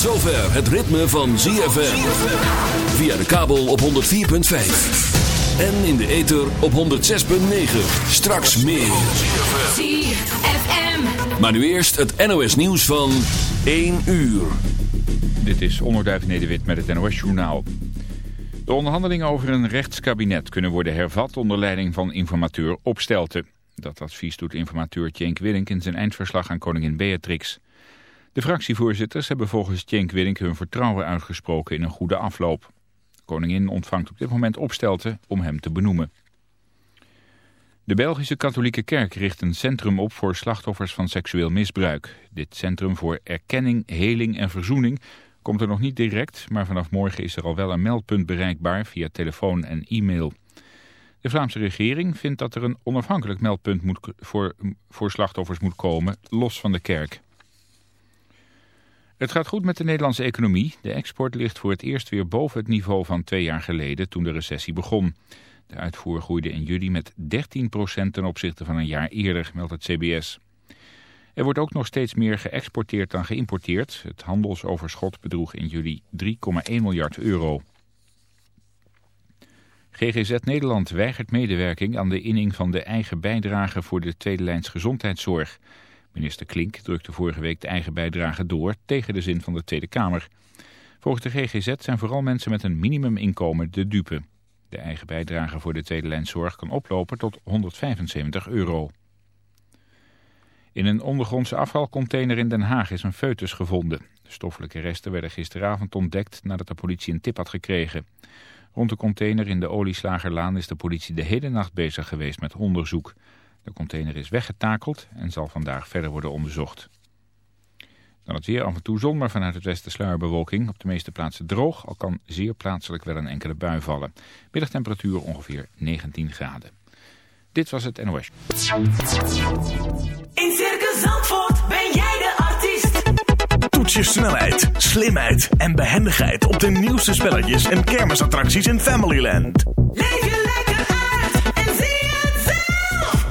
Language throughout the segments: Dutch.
Tot zover het ritme van ZFM. Via de kabel op 104.5. En in de ether op 106.9. Straks meer. ZFM. Maar nu eerst het NOS nieuws van 1 uur. Dit is Onderduif Nederwit met het NOS-journaal. De onderhandelingen over een rechtskabinet kunnen worden hervat onder leiding van informateur Opstelten. Dat advies doet informateur Cenk Willink in zijn eindverslag aan koningin Beatrix. De fractievoorzitters hebben volgens Cenk Willink hun vertrouwen uitgesproken in een goede afloop. Koningin ontvangt op dit moment Opstelten om hem te benoemen. De Belgische katholieke kerk richt een centrum op voor slachtoffers van seksueel misbruik. Dit centrum voor erkenning, heling en verzoening komt er nog niet direct, maar vanaf morgen is er al wel een meldpunt bereikbaar via telefoon en e-mail. De Vlaamse regering vindt dat er een onafhankelijk meldpunt moet, voor, voor slachtoffers moet komen, los van de kerk. Het gaat goed met de Nederlandse economie. De export ligt voor het eerst weer boven het niveau van twee jaar geleden toen de recessie begon. De uitvoer groeide in juli met 13% ten opzichte van een jaar eerder, meldt het CBS. Er wordt ook nog steeds meer geëxporteerd dan geïmporteerd. Het handelsoverschot bedroeg in juli 3,1 miljard euro. GGZ Nederland weigert medewerking aan de inning van de eigen bijdrage voor de tweede lijns gezondheidszorg. Minister Klink drukte vorige week de eigen bijdrage door tegen de zin van de Tweede Kamer. Volgens de GGZ zijn vooral mensen met een minimuminkomen de dupe. De eigen bijdrage voor de tweede lijn zorg kan oplopen tot 175 euro. In een ondergrondse afvalcontainer in Den Haag is een foetus gevonden. De stoffelijke resten werden gisteravond ontdekt nadat de politie een tip had gekregen. Rond de container in de Olieslagerlaan is de politie de hele nacht bezig geweest met onderzoek. De container is weggetakeld en zal vandaag verder worden onderzocht. Dan het weer af en toe zon, maar vanuit het westen sluierbewolking. Op de meeste plaatsen droog, al kan zeer plaatselijk wel een enkele bui vallen. Middagtemperatuur ongeveer 19 graden. Dit was het NOS. In Circus Zandvoort ben jij de artiest. Toets je snelheid, slimheid en behendigheid op de nieuwste spelletjes en kermisattracties in Familyland. Leef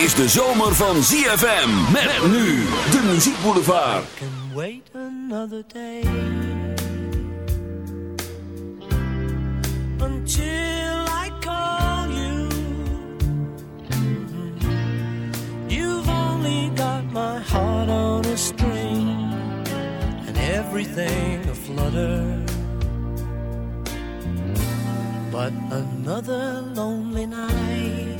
Is de zomer van ZFM. Met nu de muziekboulevard. can wait another day until I call you. You've only got my heart on a string and everything aflutter. But another lonely night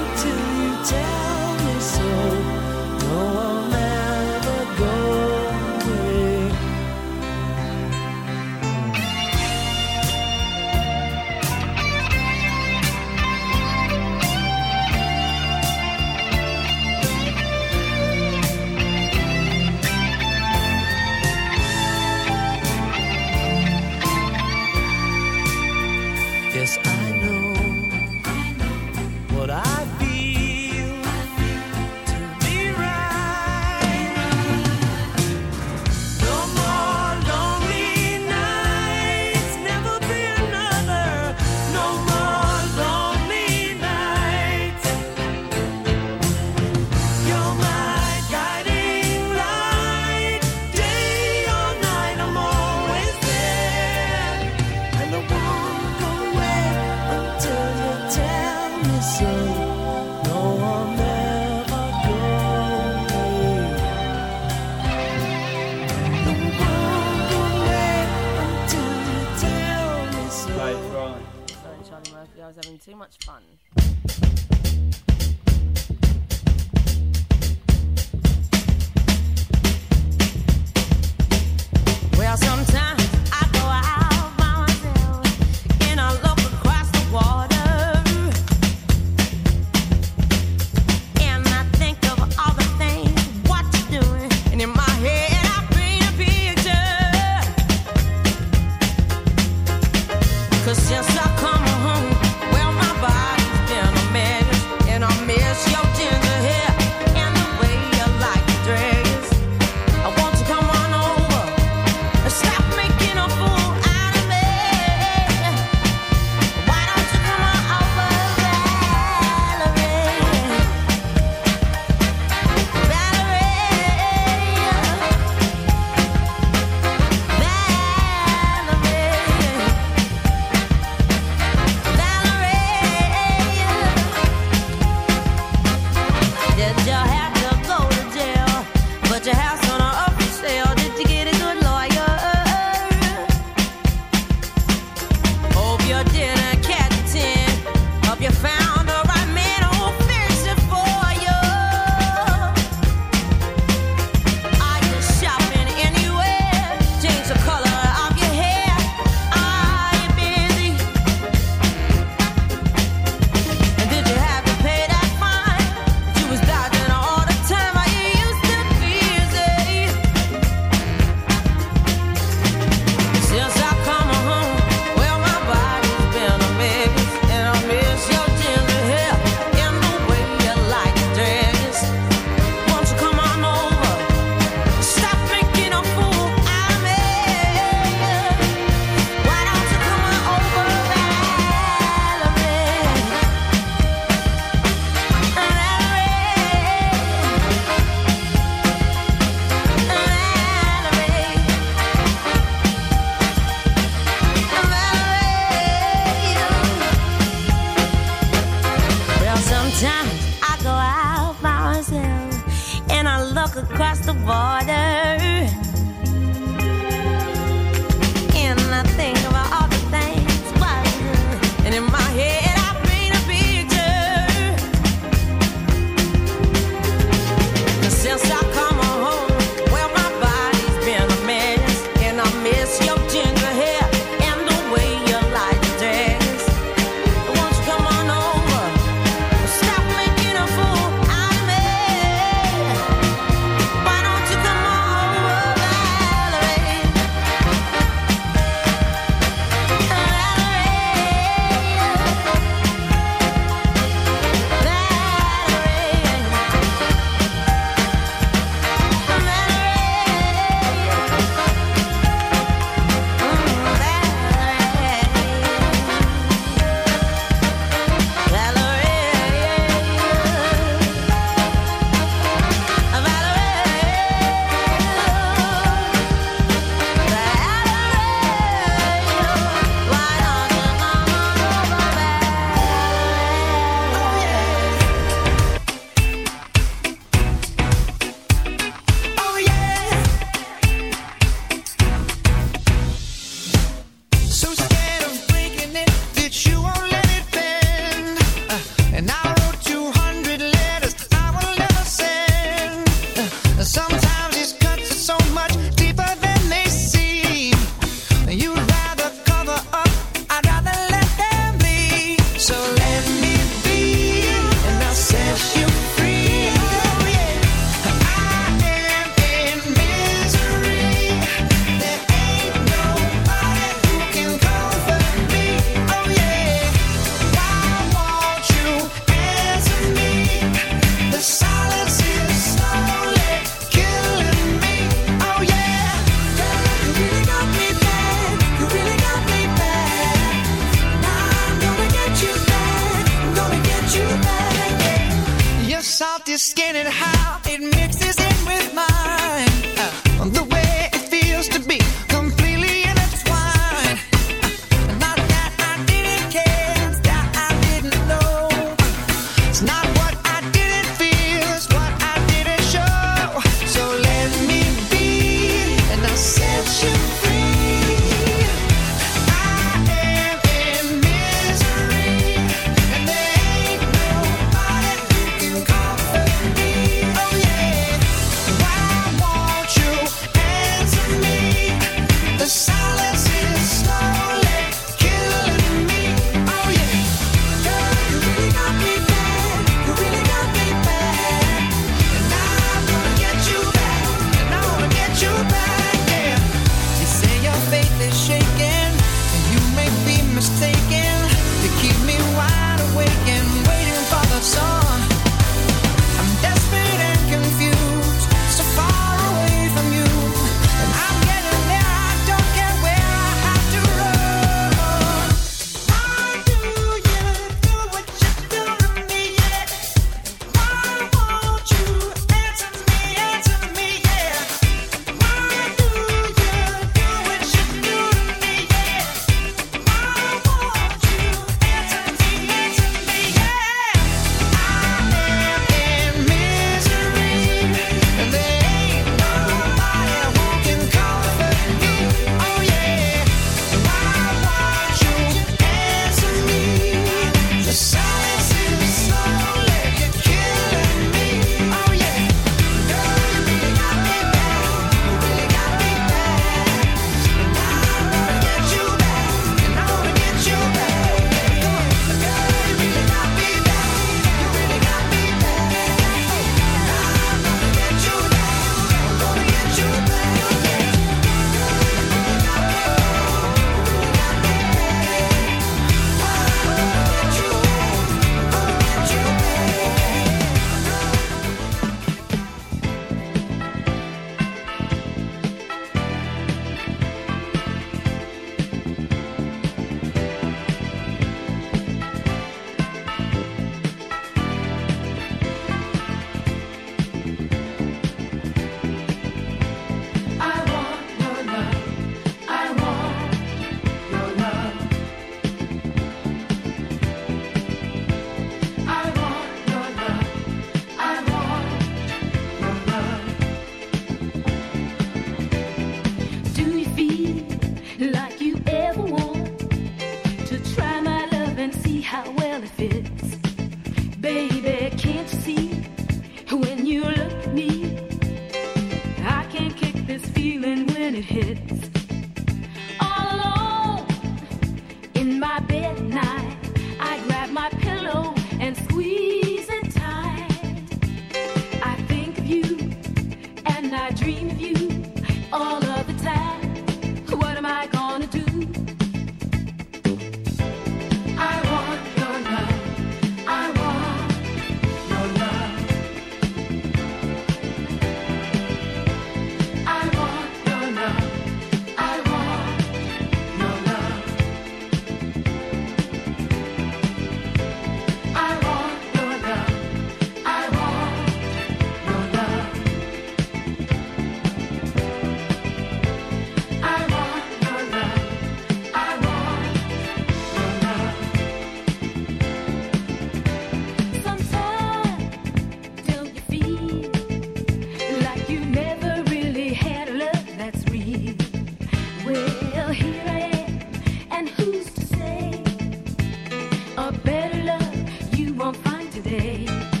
day.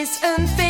is unfair.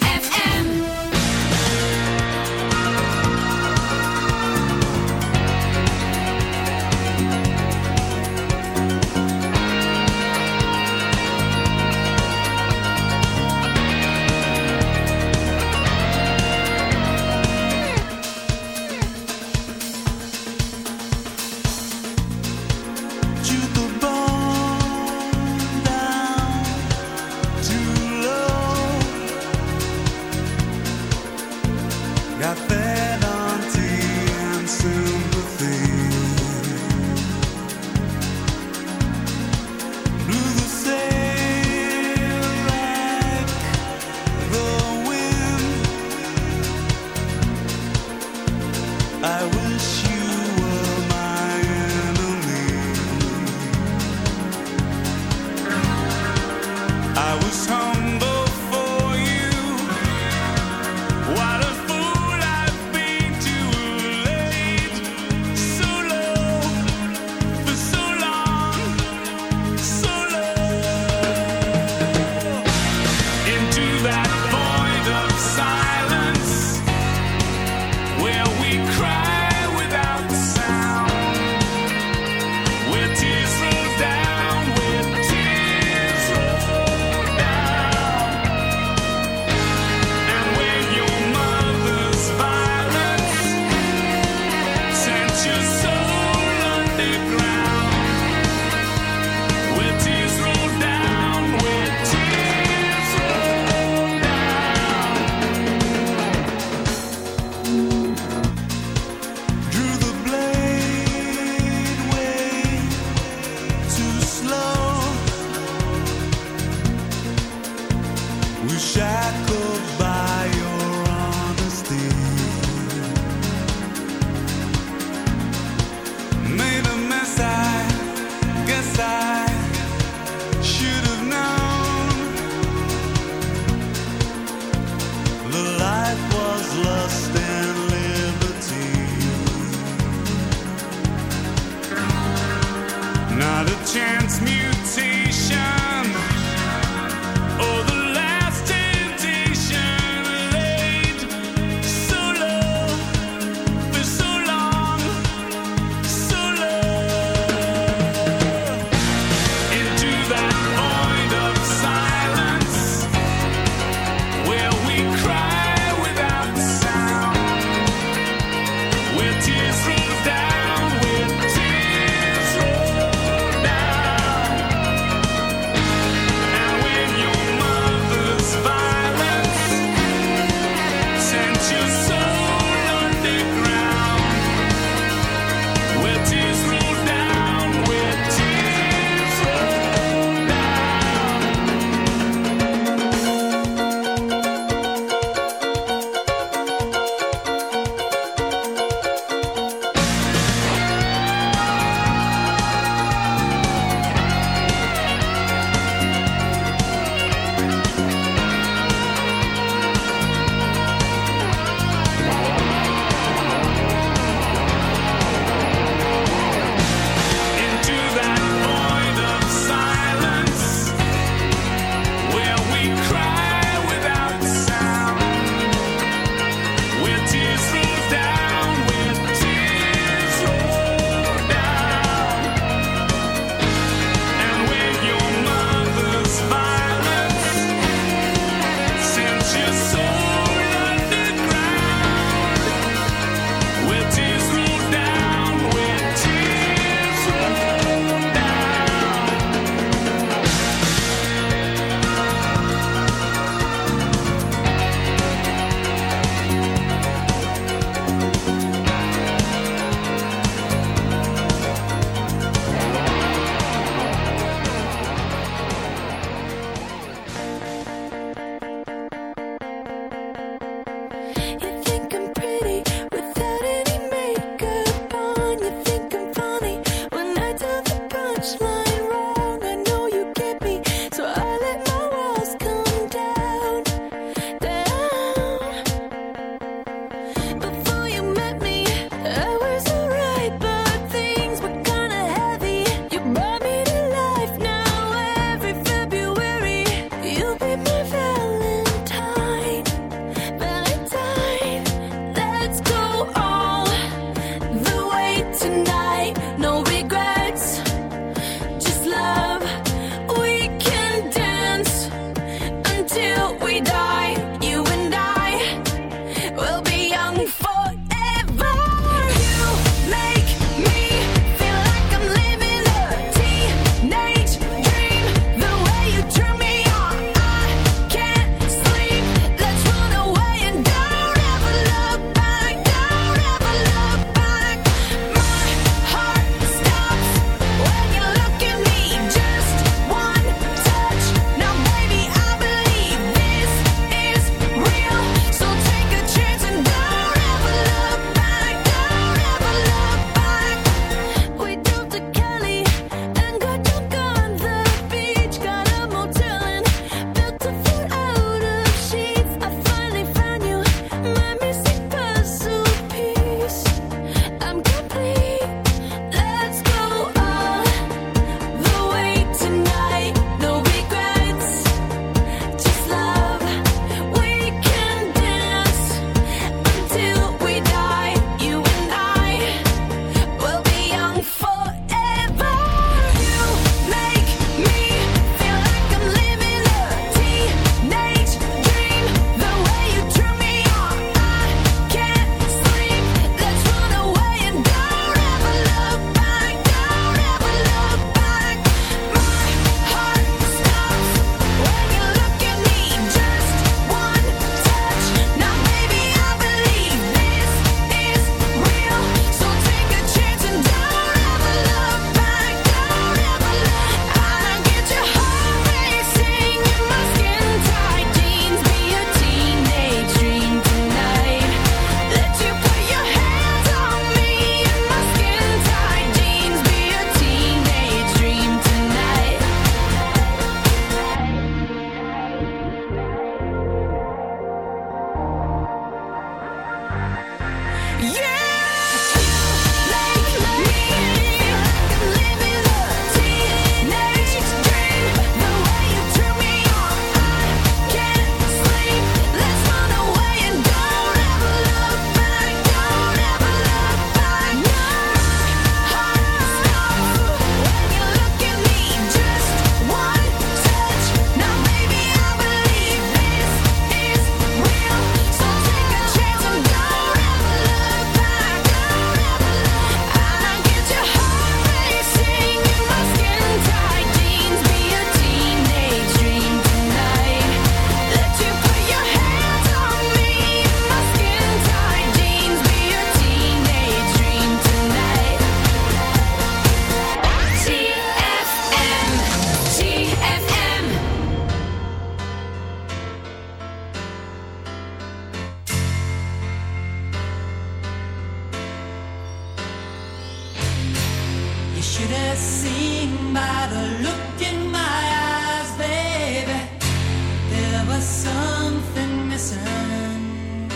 Something missing.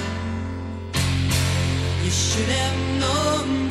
You should have known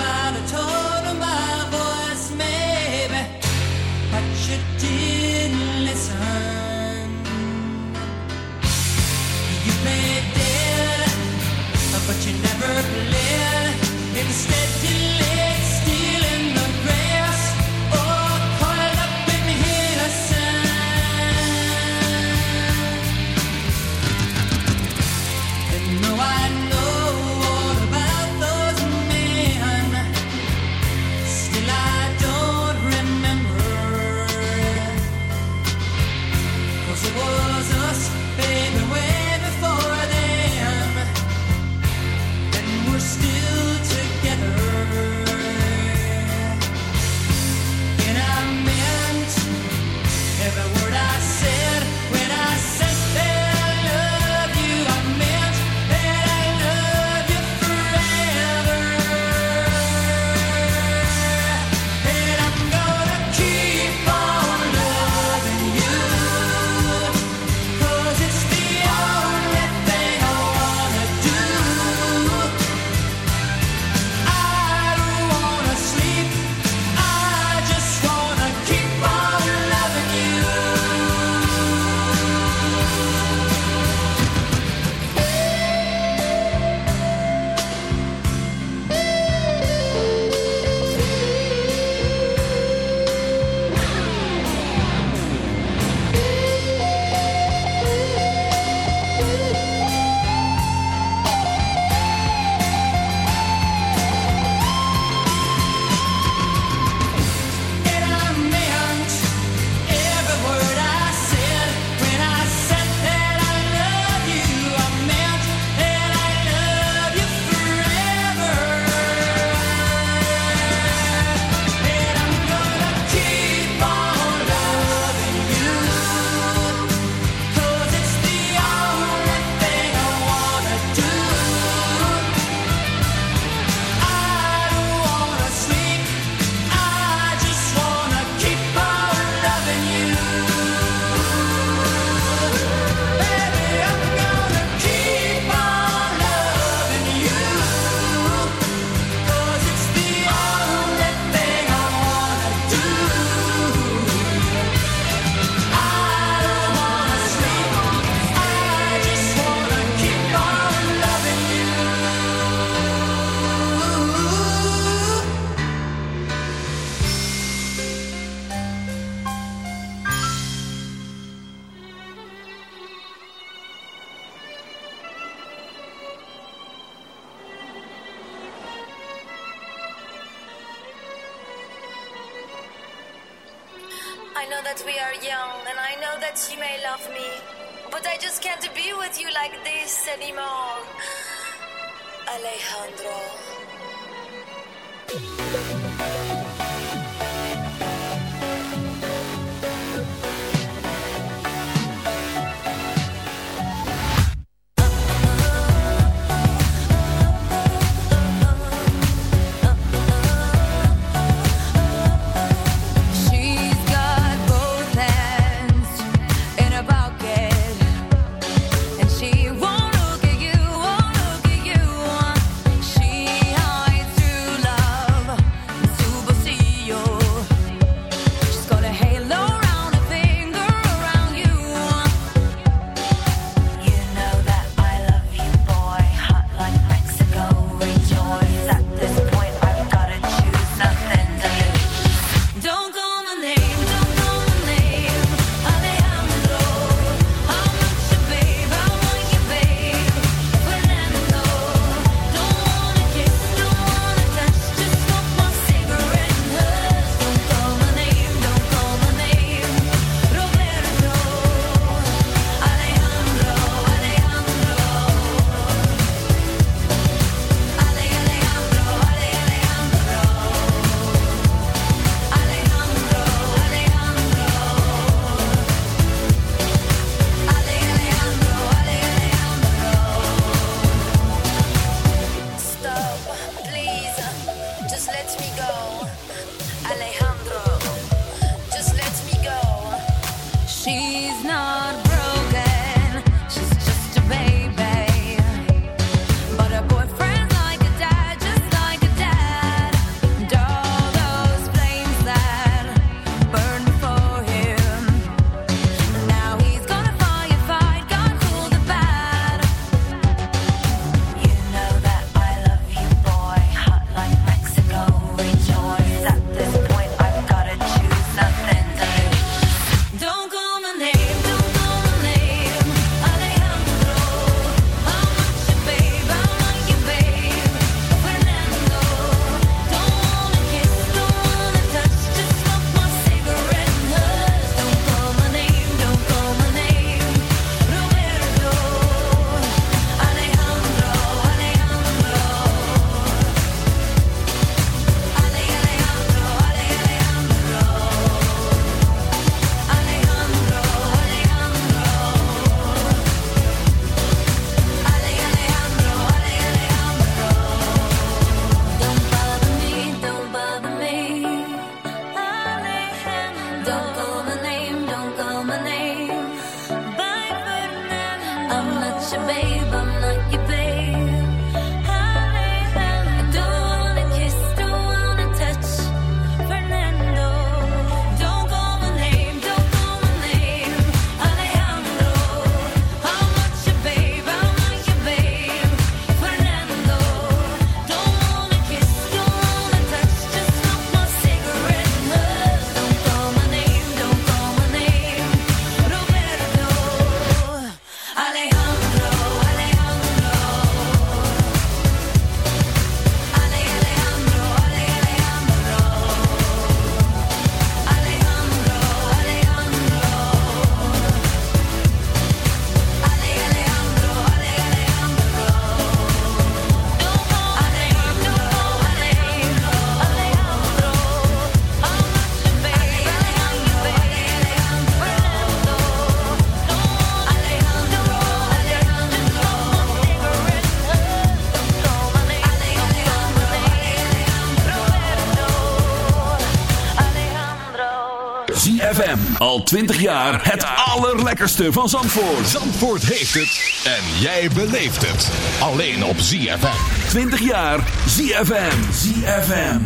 ZFM. Al 20 jaar het allerlekkerste van Zandvoort. Zandvoort heeft het. En jij beleeft het. Alleen op ZFM. 20 jaar ZFM. ZFM.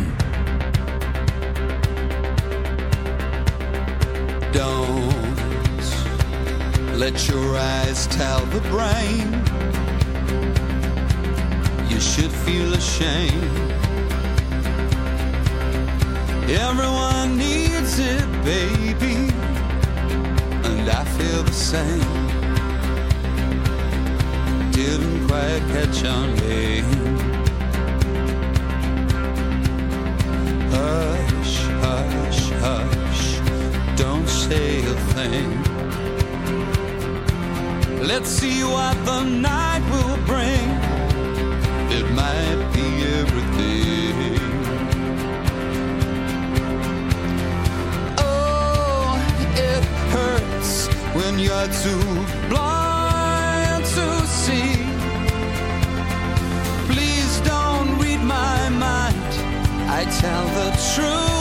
Don't let your eyes tell the brain. You should feel ashamed. Everyone needs it, baby, and I feel the same. Didn't quite catch on babe. Hush, hush, hush, don't say a thing. Let's see what the night will bring. It might be everything. when you're too blind to see. Please don't read my mind. I tell the truth.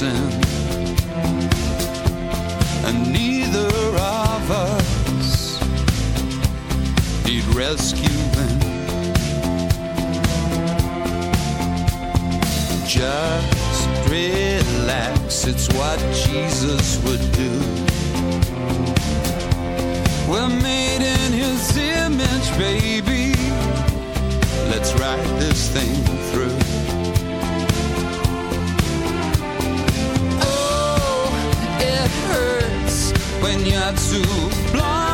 dancing. And neither of us need rescuing. Just relax, it's what Jesus would do. We're made in his image, baby. Let's ride this thing through. hurts when you're too blind.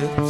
with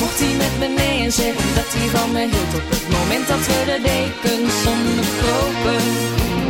Mocht hij met me mee en zeggen dat hij van me hield Op het moment dat we de dekens onderkropen De